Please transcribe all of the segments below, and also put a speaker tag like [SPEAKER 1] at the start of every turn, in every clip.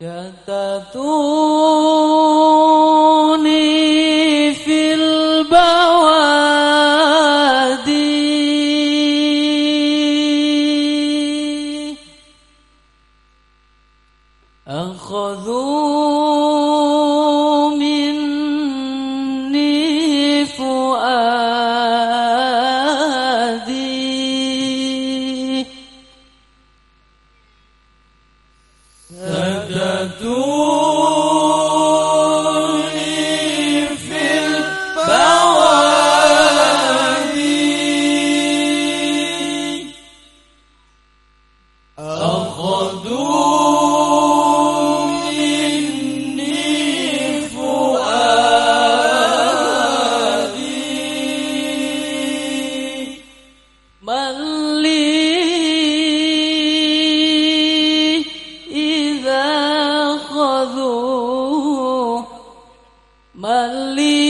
[SPEAKER 1] يتتوني
[SPEAKER 2] do
[SPEAKER 1] Melihat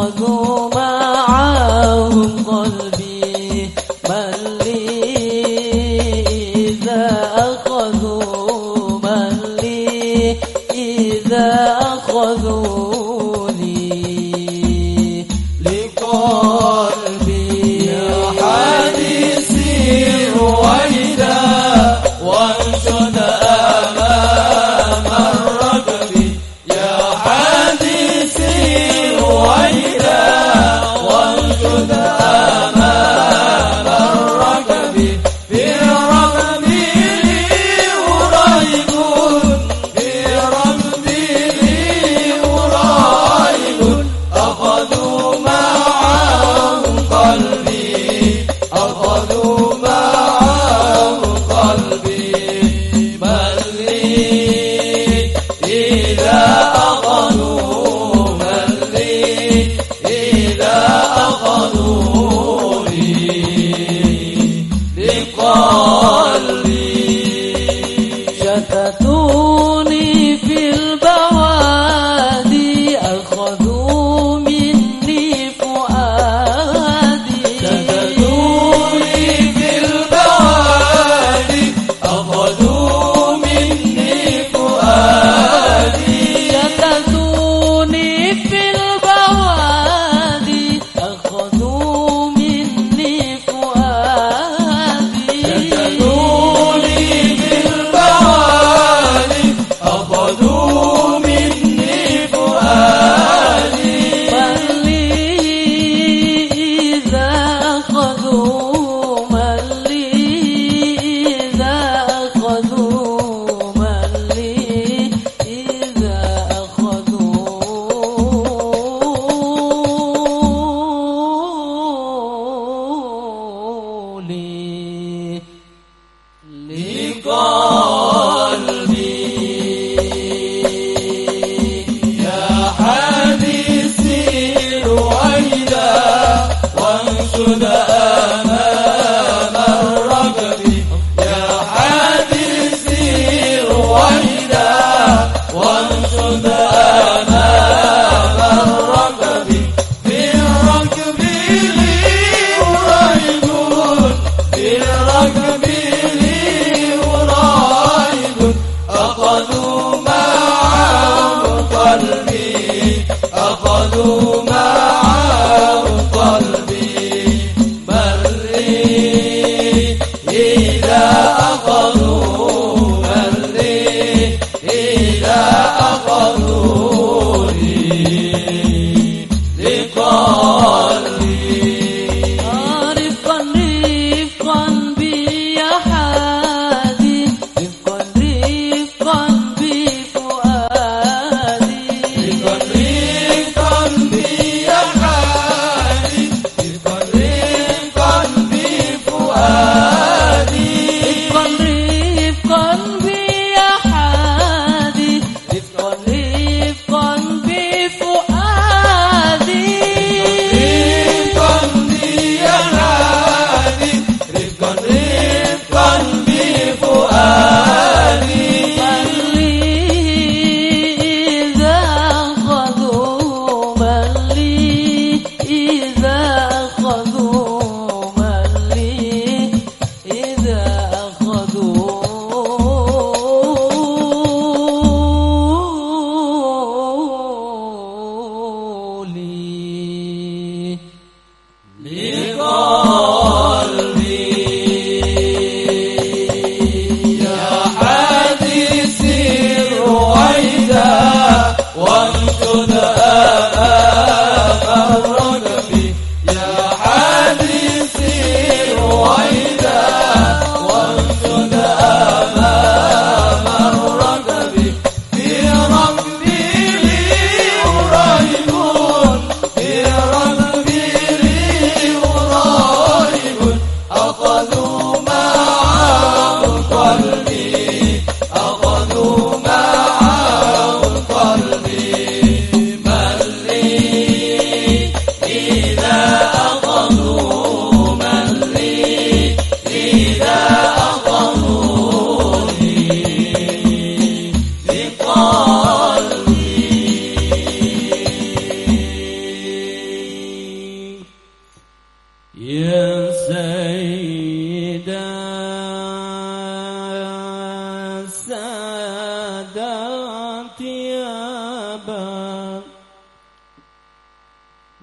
[SPEAKER 1] أخذوا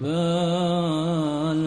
[SPEAKER 2] والحمار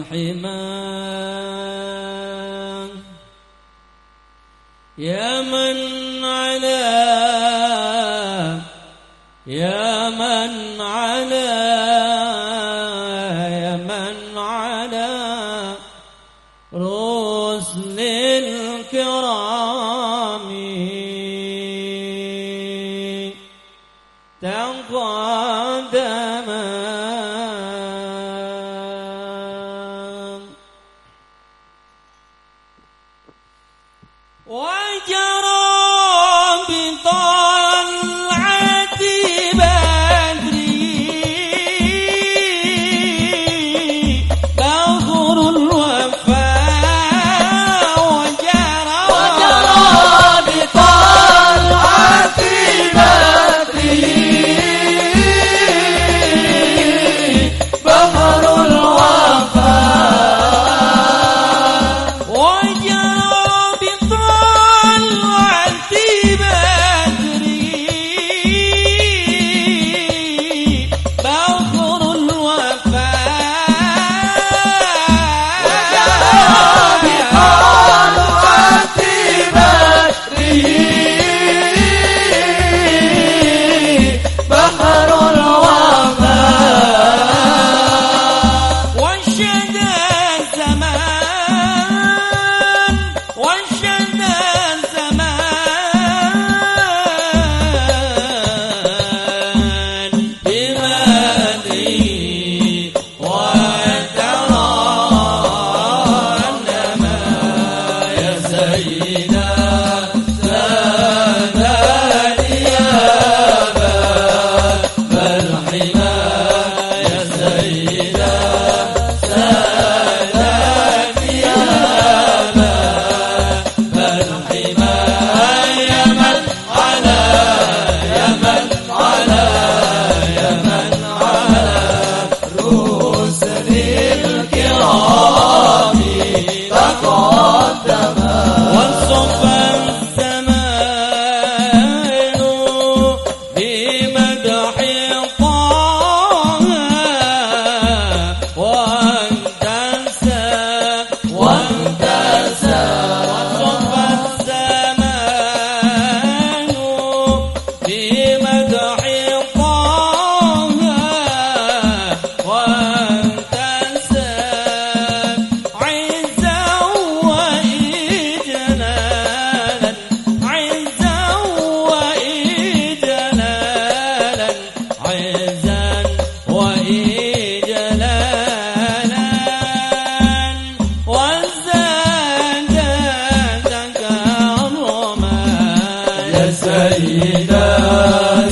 [SPEAKER 2] الكرام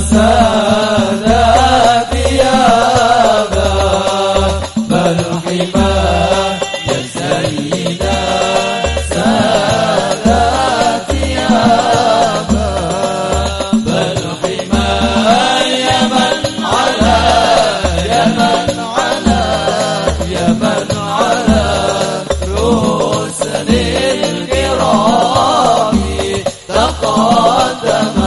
[SPEAKER 3] the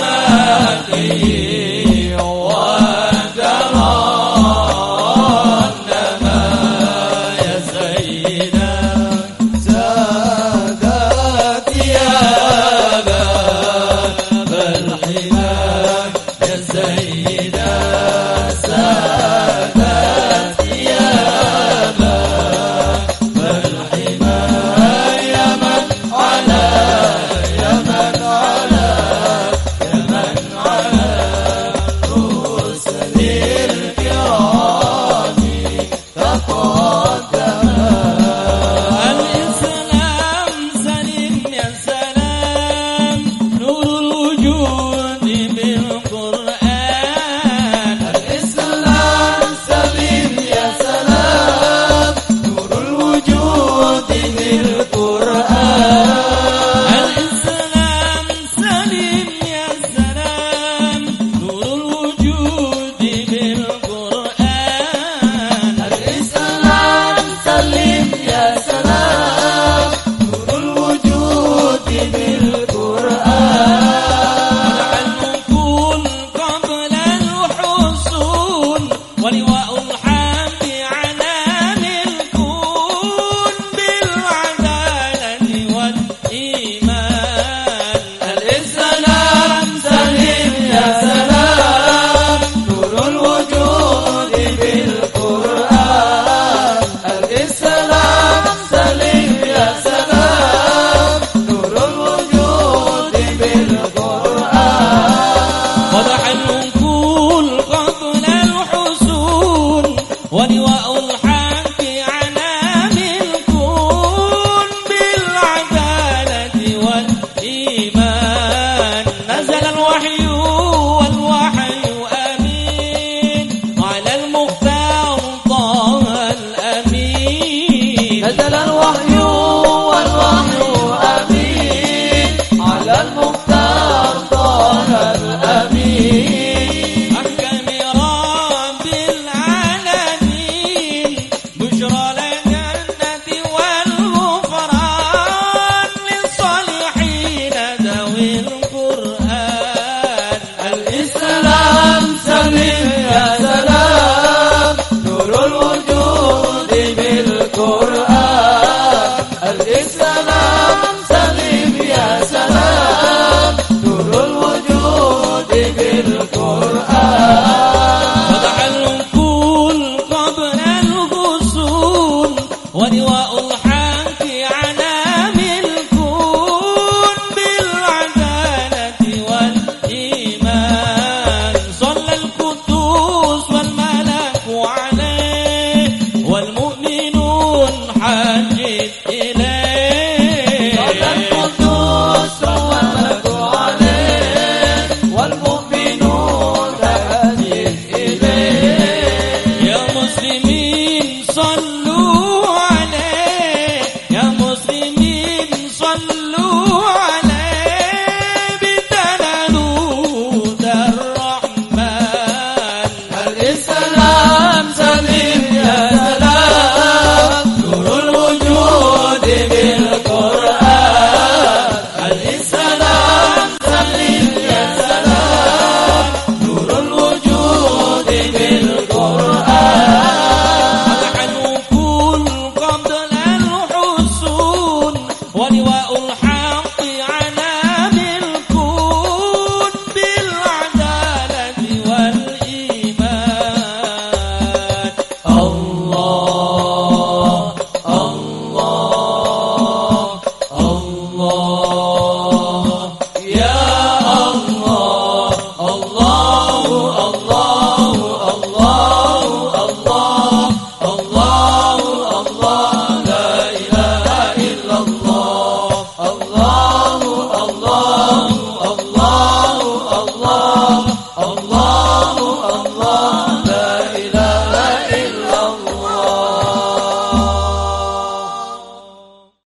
[SPEAKER 2] માતયે Amen.